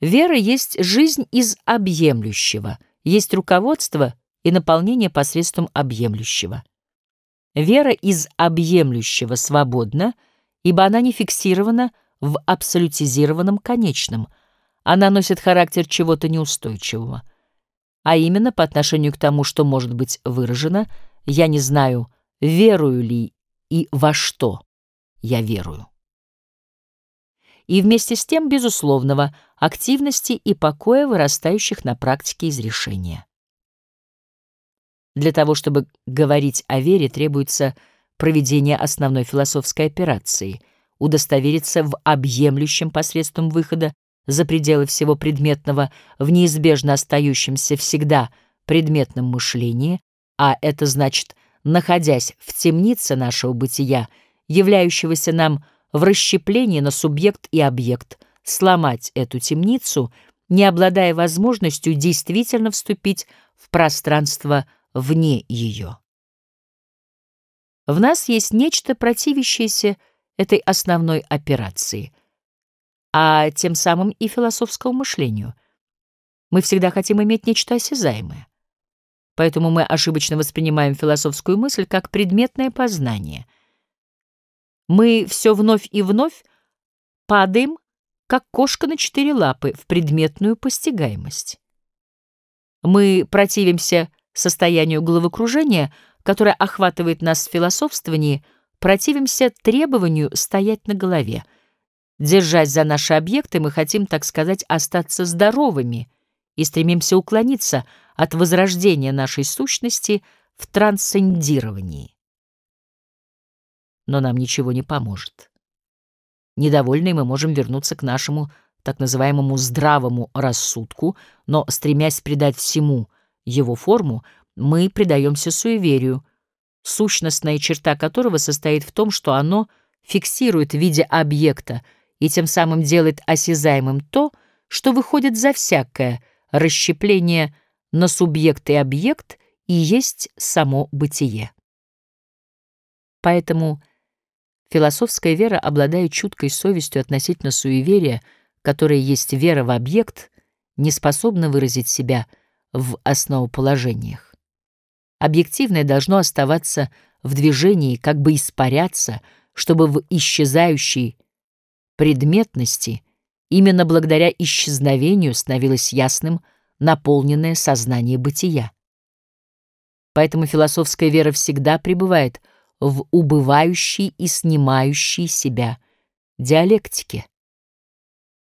вера есть жизнь из объемлющего, есть руководство и наполнение посредством объемлющего. Вера из объемлющего свободна, ибо она не фиксирована в абсолютизированном конечном, она носит характер чего-то неустойчивого. А именно по отношению к тому, что может быть выражено, я не знаю, верую ли и во что я верую. И вместе с тем безусловного активности и покоя, вырастающих на практике из решения. Для того, чтобы говорить о вере, требуется проведение основной философской операции, удостовериться в объемлющем посредством выхода за пределы всего предметного, в неизбежно остающемся всегда предметном мышлении, а это значит, находясь в темнице нашего бытия, являющегося нам в расщеплении на субъект и объект, сломать эту темницу, не обладая возможностью действительно вступить в пространство вне ее. В нас есть нечто противящееся этой основной операции, а тем самым и философскому мышлению. Мы всегда хотим иметь нечто осязаемое. Поэтому мы ошибочно воспринимаем философскую мысль как предметное познание. Мы все вновь и вновь падаем, как кошка на четыре лапы, в предметную постигаемость. Мы противимся состоянию головокружения, которое охватывает нас в философствовании, противимся требованию стоять на голове. Держась за наши объекты, мы хотим, так сказать, остаться здоровыми и стремимся уклониться от возрождения нашей сущности в трансцендировании. Но нам ничего не поможет. Недовольные мы можем вернуться к нашему так называемому здравому рассудку, но, стремясь придать всему его форму, мы предаемся суеверию, сущностная черта которого состоит в том, что оно фиксирует в виде объекта и тем самым делает осязаемым то, что выходит за всякое расщепление на субъект и объект и есть само бытие. Поэтому философская вера обладает чуткой совестью относительно суеверия, которое есть вера в объект, не способна выразить себя — в основоположениях. Объективное должно оставаться в движении, как бы испаряться, чтобы в исчезающей предметности именно благодаря исчезновению становилось ясным наполненное сознание бытия. Поэтому философская вера всегда пребывает в убывающей и снимающей себя диалектике.